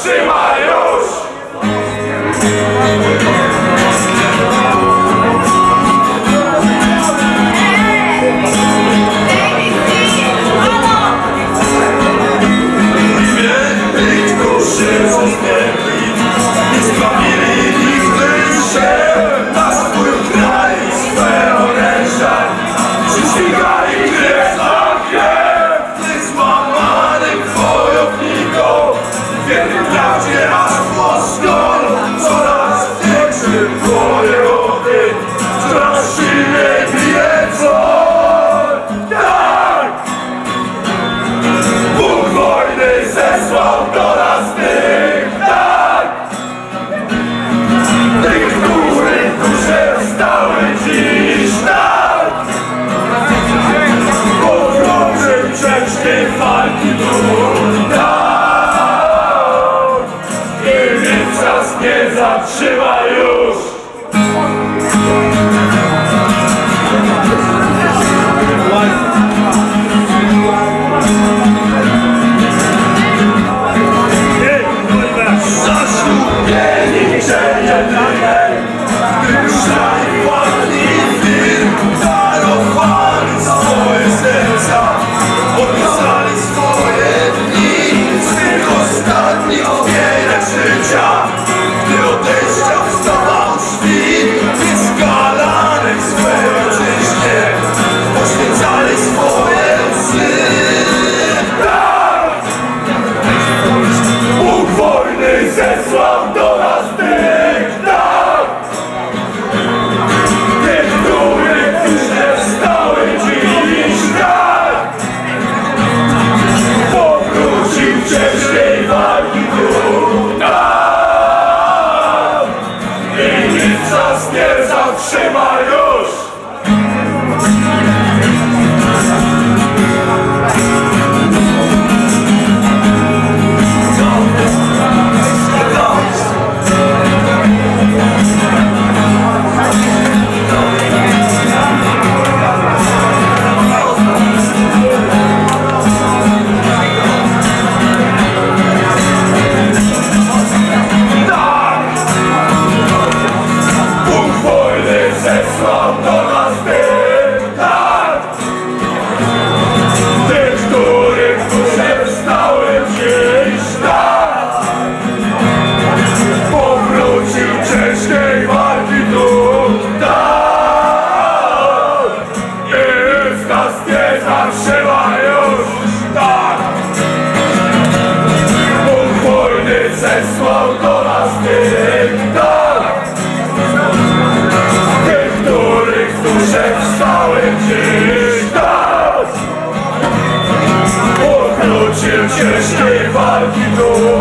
Trzymaj nie zatrzyma już! wysłał do nas tych tak Tych, których krzyże wstały dziś tak. Powrócił wcześniej walki tu tam I nic nas nie zatrzymają zesłał do nas tych tak. Tych, których dusze wstały dziś tak. Ukrócił ciężkiej walki duch.